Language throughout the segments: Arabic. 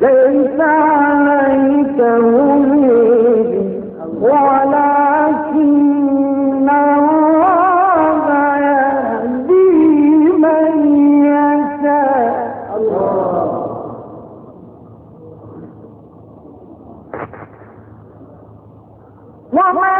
ليس عليك هديهم ولكن Woman!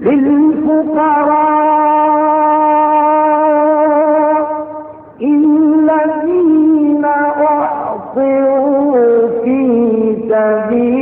للفقراء الذين أعطوا في سبيل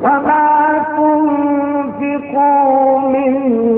وما تنفقوا من